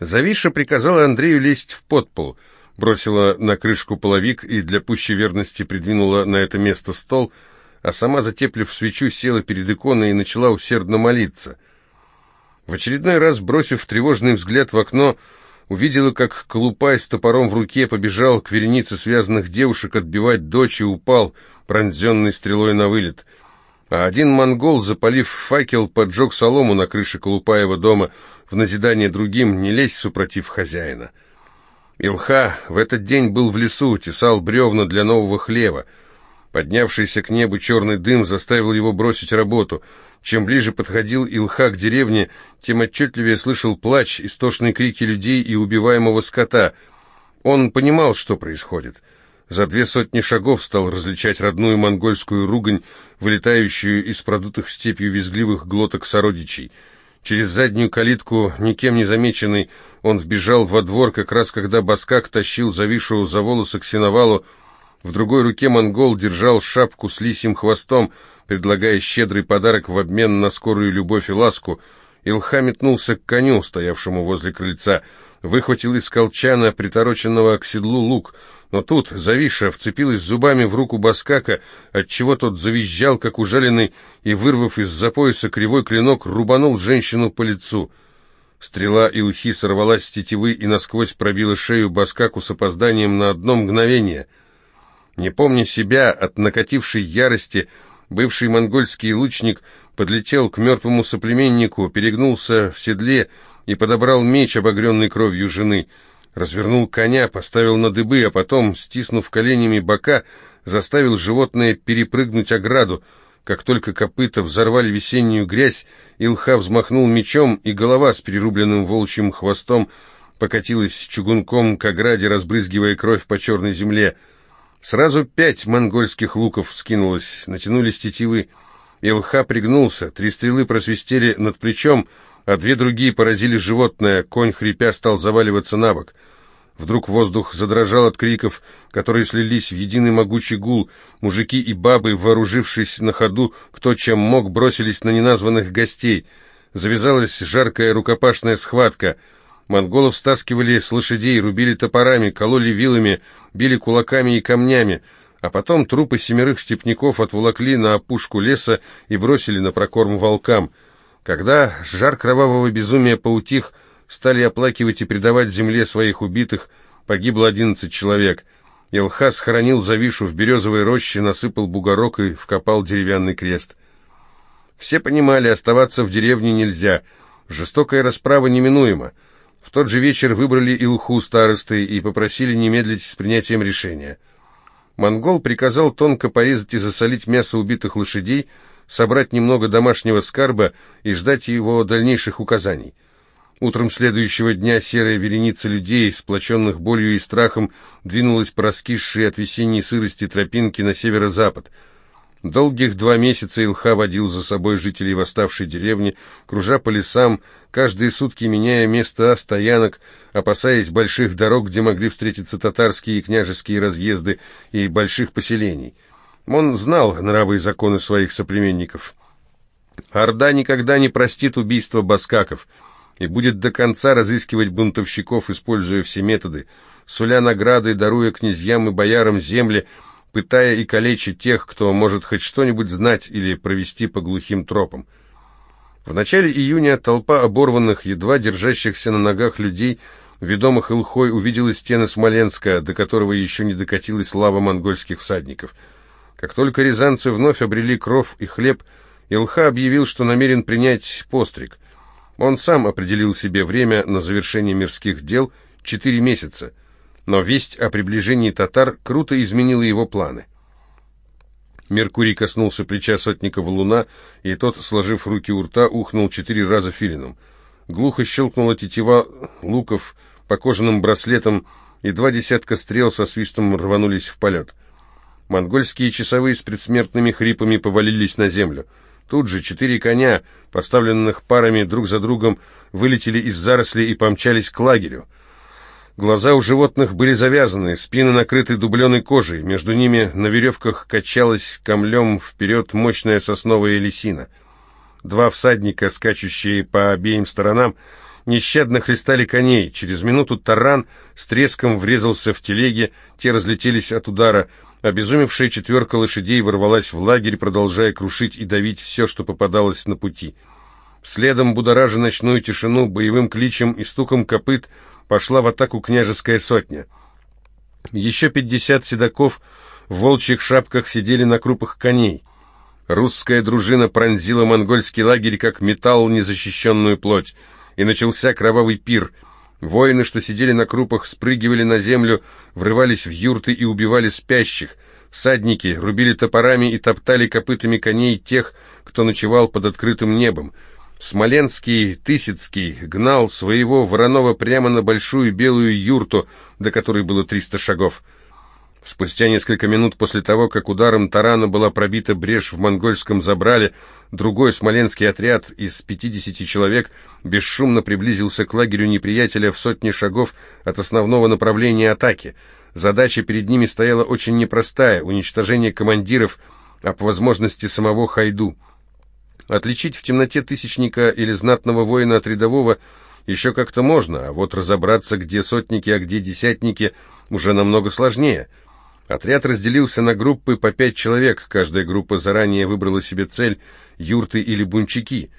Завиша приказала Андрею лезть в подпол, бросила на крышку половик и для пущей верности придвинула на это место стол, а сама, затеплив свечу, села перед иконой и начала усердно молиться. В очередной раз, бросив тревожный взгляд в окно, увидела, как Колупай с топором в руке побежал к веренице связанных девушек отбивать дочь и упал, пронзенный стрелой на вылет — а один монгол, запалив факел, поджег солому на крыше Колупаева дома, в назидание другим не лезь, супротив хозяина. Илха в этот день был в лесу, тесал бревна для нового хлева. Поднявшийся к небу черный дым заставил его бросить работу. Чем ближе подходил Илха к деревне, тем отчетливее слышал плач, истошные крики людей и убиваемого скота. Он понимал, что происходит. За две сотни шагов стал различать родную монгольскую ругань, вылетающую из продутых степью визгливых глоток сородичей — Через заднюю калитку, никем не замеченный, он вбежал во двор, как раз когда Баскак тащил завишу за волосы к сеновалу. В другой руке монгол держал шапку с лисьим хвостом, предлагая щедрый подарок в обмен на скорую любовь и ласку. Илха метнулся к коню, стоявшему возле крыльца, выхватил из колчана, притороченного к седлу лук — но тут завиша вцепилась зубами в руку Баскака, отчего тот завизжал, как ужаленный, и, вырвав из-за пояса кривой клинок, рубанул женщину по лицу. Стрела Илхи сорвалась с тетивы и насквозь пробила шею Баскаку с опозданием на одно мгновение. Не помня себя от накатившей ярости, бывший монгольский лучник подлетел к мертвому соплеменнику, перегнулся в седле и подобрал меч, обогренный кровью жены — развернул коня, поставил на дыбы, а потом, стиснув коленями бока, заставил животное перепрыгнуть ограду. Как только копыта взорвали весеннюю грязь, Илха взмахнул мечом, и голова с перерубленным волчьим хвостом покатилась чугунком к ограде, разбрызгивая кровь по черной земле. Сразу пять монгольских луков скинулось, натянулись тетивы. Илха пригнулся, три стрелы просвистели над плечом, а две другие поразили животное, конь, хрипя, стал заваливаться на бок — Вдруг воздух задрожал от криков, которые слились в единый могучий гул. Мужики и бабы, вооружившись на ходу, кто чем мог, бросились на неназванных гостей. Завязалась жаркая рукопашная схватка. Монголов стаскивали с лошадей, рубили топорами, кололи вилами, били кулаками и камнями, а потом трупы семерых степняков отволокли на опушку леса и бросили на прокорм волкам. Когда жар кровавого безумия поутих, стали оплакивать и предавать земле своих убитых, погибло 11 человек. Илхас хоронил Завишу в березовой роще, насыпал бугорок и вкопал деревянный крест. Все понимали, оставаться в деревне нельзя, жестокая расправа неминуема. В тот же вечер выбрали Илху старосты и попросили не с принятием решения. Монгол приказал тонко порезать и засолить мясо убитых лошадей, собрать немного домашнего скарба и ждать его дальнейших указаний – Утром следующего дня серая вереница людей, сплоченных болью и страхом, двинулась по раскисшей от весенней сырости тропинке на северо-запад. Долгих два месяца Илха водил за собой жителей восставшей деревни, кружа по лесам, каждые сутки меняя места стоянок, опасаясь больших дорог, где могли встретиться татарские и княжеские разъезды и больших поселений. Он знал нравы и законы своих соплеменников. Орда никогда не простит убийство баскаков — и будет до конца разыскивать бунтовщиков, используя все методы, суля награды, даруя князьям и боярам земли, пытая и калеча тех, кто может хоть что-нибудь знать или провести по глухим тропам. В начале июня толпа оборванных, едва держащихся на ногах людей, ведомых Илхой, увидела стены Смоленска, до которого еще не докатилась лава монгольских всадников. Как только рязанцы вновь обрели кров и хлеб, Илха объявил, что намерен принять постриг – он сам определил себе время на завершение мирских дел – четыре месяца, но весть о приближении татар круто изменила его планы. Меркурий коснулся плеча сотника валуна, и тот, сложив руки у рта, ухнул четыре раза филином. Глухо щелкнула тетива луков по кожаным браслетам, и два десятка стрел со свистом рванулись в полет. Монгольские часовые с предсмертными хрипами повалились на землю — Тут же четыре коня, поставленных парами друг за другом, вылетели из зарослей и помчались к лагерю. Глаза у животных были завязаны, спины накрыты дубленой кожей, между ними на веревках качалась камлем вперед мощная сосновая лисина. Два всадника, скачущие по обеим сторонам, нещадно хлестали коней. Через минуту таран с треском врезался в телеги, те разлетелись от удара — Обезумевшая четверка лошадей ворвалась в лагерь, продолжая крушить и давить все, что попадалось на пути. Следом, будоража ночную тишину, боевым кличем и стуком копыт пошла в атаку княжеская сотня. Еще пятьдесят седаков в волчьих шапках сидели на крупах коней. Русская дружина пронзила монгольский лагерь, как металл незащищенную плоть, и начался кровавый пир — Воины, что сидели на крупах, спрыгивали на землю, врывались в юрты и убивали спящих. Садники рубили топорами и топтали копытами коней тех, кто ночевал под открытым небом. Смоленский Тысяцкий гнал своего Воронова прямо на большую белую юрту, до которой было триста шагов. Спустя несколько минут после того, как ударом тарана была пробита брешь в монгольском забрале, другой смоленский отряд из 50 человек бесшумно приблизился к лагерю неприятеля в сотни шагов от основного направления атаки. Задача перед ними стояла очень непростая – уничтожение командиров, а по возможности самого Хайду. Отличить в темноте тысячника или знатного воина от рядового еще как-то можно, а вот разобраться, где сотники, а где десятники, уже намного сложнее – Отряд разделился на группы по пять человек. Каждая группа заранее выбрала себе цель – юрты или бунчаки.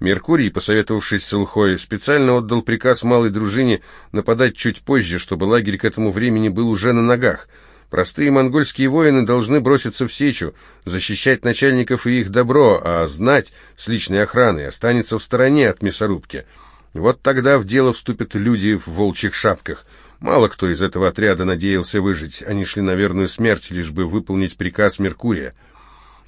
Меркурий, посоветовавшись с Илхой, специально отдал приказ малой дружине нападать чуть позже, чтобы лагерь к этому времени был уже на ногах. Простые монгольские воины должны броситься в сечу, защищать начальников и их добро, а знать с личной охраной останется в стороне от мясорубки. Вот тогда в дело вступят люди в волчьих шапках – Мало кто из этого отряда надеялся выжить. Они шли на верную смерть, лишь бы выполнить приказ Меркурия.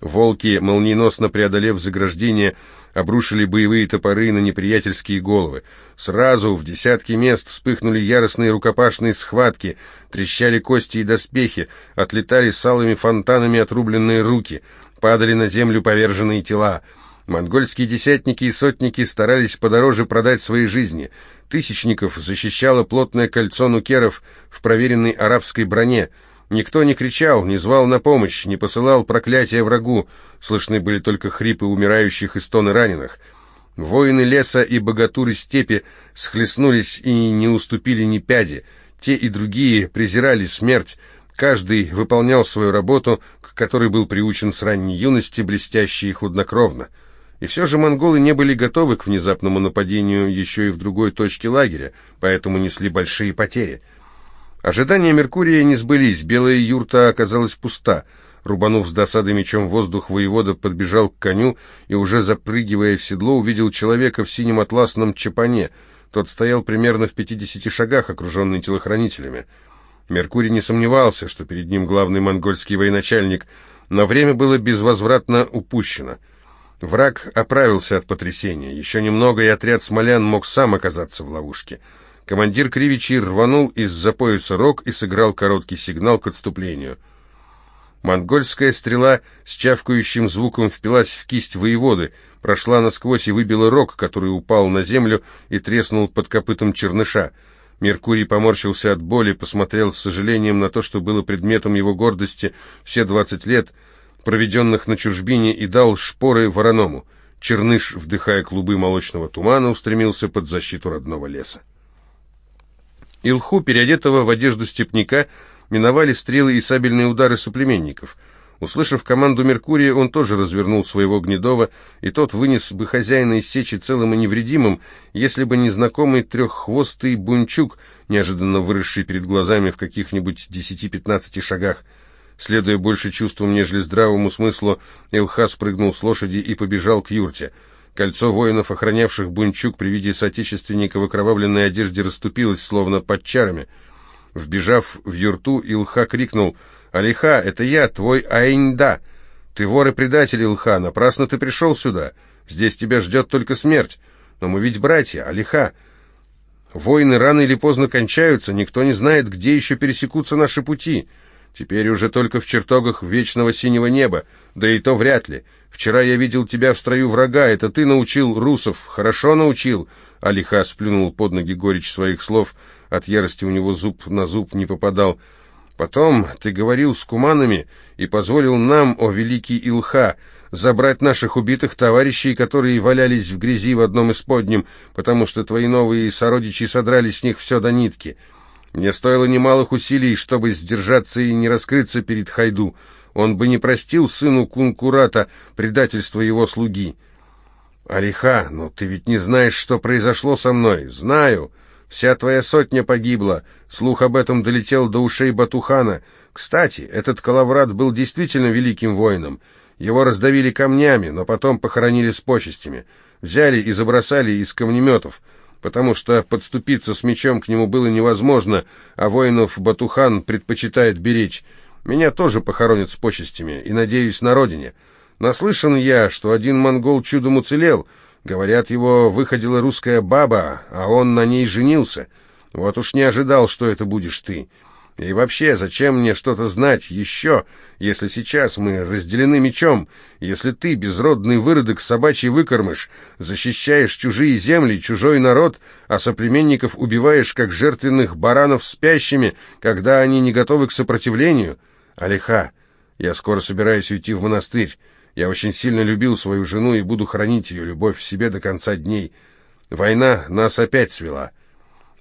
Волки, молниеносно преодолев заграждение, обрушили боевые топоры на неприятельские головы. Сразу в десятки мест вспыхнули яростные рукопашные схватки, трещали кости и доспехи, отлетали салыми фонтанами отрубленные руки, падали на землю поверженные тела. Монгольские десятники и сотники старались подороже продать свои жизни тысячников защищало плотное кольцо нукеров в проверенной арабской броне. Никто не кричал, не звал на помощь, не посылал проклятия врагу. Слышны были только хрипы умирающих и стоны раненых. Воины леса и богатуры степи схлестнулись и не уступили ни пяди. Те и другие презирали смерть. Каждый выполнял свою работу, к которой был приучен с ранней юности блестяще и худнокровно. И все же монголы не были готовы к внезапному нападению еще и в другой точке лагеря, поэтому несли большие потери. Ожидания Меркурия не сбылись, белая юрта оказалась пуста. Рубанув с досадой мечом в воздух, воевода подбежал к коню и, уже запрыгивая в седло, увидел человека в синем атласном чапане. Тот стоял примерно в 50 шагах, окруженный телохранителями. Меркурий не сомневался, что перед ним главный монгольский военачальник, но время было безвозвратно упущено — Враг оправился от потрясения. Еще немного, и отряд смолян мог сам оказаться в ловушке. Командир Кривичи рванул из-за пояса рог и сыграл короткий сигнал к отступлению. Монгольская стрела с чавкающим звуком впилась в кисть воеводы, прошла насквозь и выбила рог, который упал на землю и треснул под копытом черныша. Меркурий поморщился от боли, посмотрел с сожалением на то, что было предметом его гордости все двадцать лет — проведенных на чужбине, и дал шпоры вороному. Черныш, вдыхая клубы молочного тумана, устремился под защиту родного леса. Илху, переодетого в одежду степняка, миновали стрелы и сабельные удары соплеменников. Услышав команду Меркурия, он тоже развернул своего Гнедова, и тот вынес бы хозяина из сечи целым и невредимым, если бы не знакомый треххвостый бунчук, неожиданно выросший перед глазами в каких-нибудь десяти-пятнадцати шагах – Следуя больше чувствам, нежели здравому смыслу, Илха спрыгнул с лошади и побежал к юрте. Кольцо воинов, охранявших Бунчук при виде соотечественника в окровавленной одежде, расступилось, словно под чарами. Вбежав в юрту, Илха крикнул «Алиха, это я, твой Айнда! Ты вор и предатель, Илха, напрасно ты пришел сюда! Здесь тебя ждет только смерть! Но мы ведь братья, Алиха!» Войны рано или поздно кончаются, никто не знает, где еще пересекутся наши пути. Теперь уже только в чертогах вечного синего неба, да и то вряд ли. Вчера я видел тебя в строю врага, это ты научил русов, хорошо научил». Алиха сплюнул под ноги горечь своих слов, от ярости у него зуб на зуб не попадал. «Потом ты говорил с куманами и позволил нам, о великий Илха, забрать наших убитых товарищей, которые валялись в грязи в одном из подним, потому что твои новые сородичи содрали с них все до нитки». Мне стоило немалых усилий, чтобы сдержаться и не раскрыться перед Хайду. Он бы не простил сыну Кункурата предательство его слуги. «Алиха, но ты ведь не знаешь, что произошло со мной. Знаю. Вся твоя сотня погибла. Слух об этом долетел до ушей Батухана. Кстати, этот Калаврат был действительно великим воином. Его раздавили камнями, но потом похоронили с почестями. Взяли и забросали из камнеметов» потому что подступиться с мечом к нему было невозможно, а воинов Батухан предпочитает беречь. Меня тоже похоронят с почестями, и, надеюсь, на родине. Наслышан я, что один монгол чудом уцелел. Говорят, его выходила русская баба, а он на ней женился. Вот уж не ожидал, что это будешь ты. И вообще, зачем мне что-то знать еще, если сейчас мы разделены мечом, если ты, безродный выродок, собачий выкормыш, защищаешь чужие земли, чужой народ, а соплеменников убиваешь, как жертвенных баранов спящими, когда они не готовы к сопротивлению? Алиха, я скоро собираюсь уйти в монастырь. Я очень сильно любил свою жену и буду хранить ее любовь в себе до конца дней. Война нас опять свела.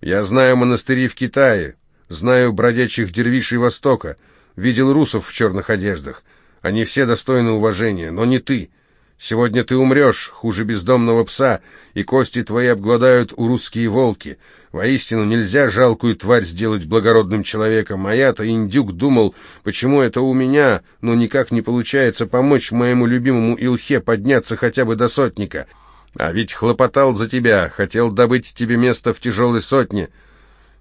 Я знаю монастыри в Китае, Знаю бродячих дервишей Востока. Видел русов в черных одеждах. Они все достойны уважения, но не ты. Сегодня ты умрешь, хуже бездомного пса, и кости твои обгладают русские волки. Воистину нельзя жалкую тварь сделать благородным человеком, а я-то, индюк, думал, почему это у меня, но никак не получается помочь моему любимому Илхе подняться хотя бы до сотника. А ведь хлопотал за тебя, хотел добыть тебе место в тяжелой сотне».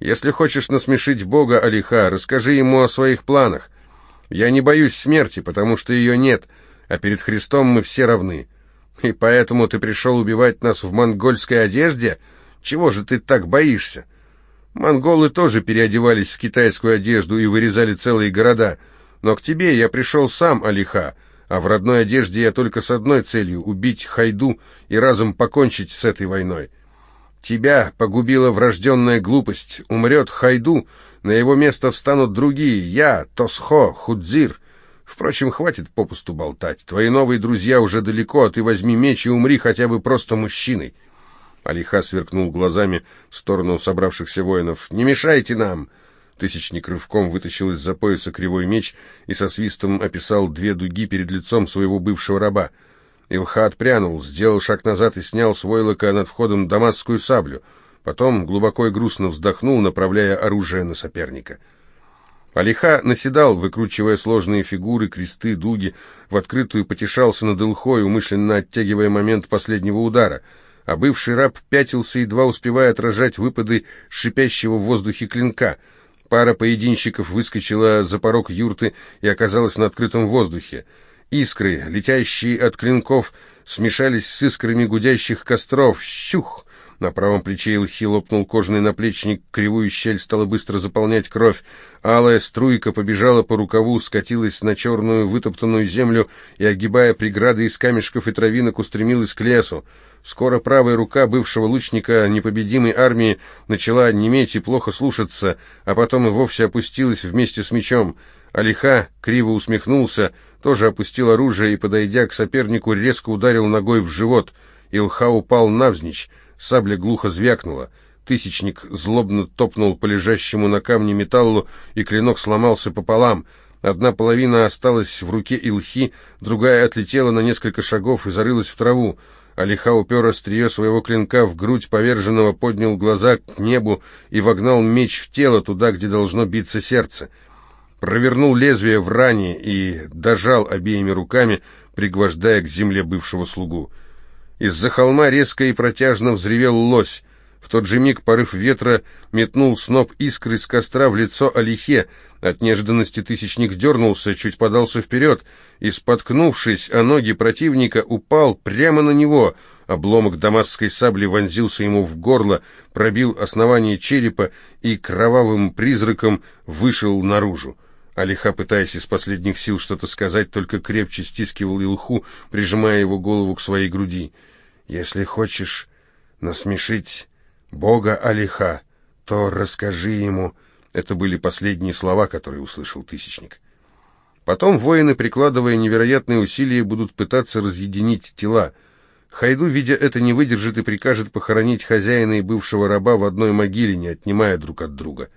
Если хочешь насмешить Бога Алиха, расскажи ему о своих планах. Я не боюсь смерти, потому что ее нет, а перед Христом мы все равны. И поэтому ты пришел убивать нас в монгольской одежде? Чего же ты так боишься? Монголы тоже переодевались в китайскую одежду и вырезали целые города. Но к тебе я пришел сам, Алиха, а в родной одежде я только с одной целью — убить Хайду и разом покончить с этой войной. Тебя погубила врожденная глупость. Умрет Хайду, на его место встанут другие. Я, Тосхо, Худзир. Впрочем, хватит попусту болтать. Твои новые друзья уже далеко, а ты возьми меч и умри хотя бы просто мужчиной. Алиха сверкнул глазами в сторону собравшихся воинов. «Не мешайте нам!» Тысячник рывком вытащил из-за пояса кривой меч и со свистом описал две дуги перед лицом своего бывшего раба — Илха отпрянул, сделал шаг назад и снял с войлока над входом дамасскую саблю. Потом глубоко и грустно вздохнул, направляя оружие на соперника. Алиха наседал, выкручивая сложные фигуры, кресты, дуги, в открытую потешался над Илхой, умышленно оттягивая момент последнего удара, а бывший раб пятился, едва успевая отражать выпады шипящего в воздухе клинка. Пара поединщиков выскочила за порог юрты и оказалась на открытом воздухе. Искры, летящие от клинков, смешались с искрами гудящих костров. Щух! На правом плече Илхи лопнул кожаный наплечник, кривую щель стала быстро заполнять кровь. Алая струйка побежала по рукаву, скатилась на черную вытоптанную землю и, огибая преграды из камешков и травинок, устремилась к лесу. Скоро правая рука бывшего лучника непобедимой армии начала неметь и плохо слушаться, а потом и вовсе опустилась вместе с мечом. Алиха криво усмехнулся — тоже опустил оружие и, подойдя к сопернику, резко ударил ногой в живот. Илха упал навзничь, сабля глухо звякнула. Тысячник злобно топнул по лежащему на камне металлу, и клинок сломался пополам. Одна половина осталась в руке Илхи, другая отлетела на несколько шагов и зарылась в траву. Алиха упер острие своего клинка в грудь поверженного, поднял глаза к небу и вогнал меч в тело, туда, где должно биться сердце провернул лезвие в ране и дожал обеими руками, пригвождая к земле бывшего слугу. Из-за холма резко и протяжно взревел лось. В тот же миг порыв ветра метнул сноп искры из костра в лицо Алихе. От неожиданности тысячник дернулся, чуть подался вперед, и, споткнувшись о ноги противника, упал прямо на него. Обломок дамасской сабли вонзился ему в горло, пробил основание черепа и кровавым призраком вышел наружу. Алиха, пытаясь из последних сил что-то сказать, только крепче стискивал Илху, прижимая его голову к своей груди. «Если хочешь насмешить Бога Алиха, то расскажи ему...» Это были последние слова, которые услышал Тысячник. Потом воины, прикладывая невероятные усилия, будут пытаться разъединить тела. Хайду, видя это, не выдержит и прикажет похоронить хозяина и бывшего раба в одной могиле, не отнимая друг от друга.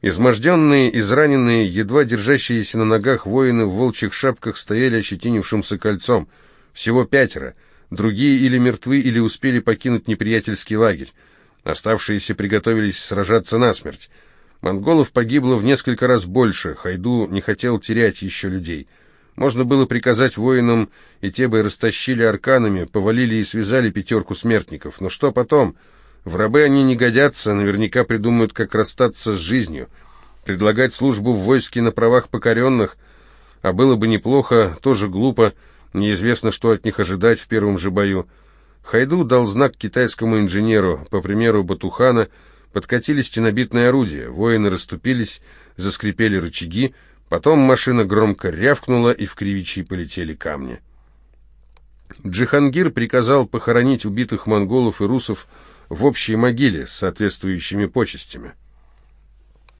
Изможденные, израненные, едва держащиеся на ногах воины в волчьих шапках стояли ощетинившимся кольцом. Всего пятеро. Другие или мертвы, или успели покинуть неприятельский лагерь. Оставшиеся приготовились сражаться насмерть. Монголов погибло в несколько раз больше, Хайду не хотел терять еще людей. Можно было приказать воинам, и те бы растащили арканами, повалили и связали пятерку смертников. Но что потом? — в рабы они не годятся, наверняка придумают, как расстаться с жизнью. Предлагать службу в войске на правах покоренных, а было бы неплохо, тоже глупо, неизвестно, что от них ожидать в первом же бою. Хайду дал знак китайскому инженеру, по примеру Батухана, подкатили стенобитные орудия, воины расступились, заскрипели рычаги, потом машина громко рявкнула, и в кривичи полетели камни. Джихангир приказал похоронить убитых монголов и русов, в общей могиле с соответствующими почестями.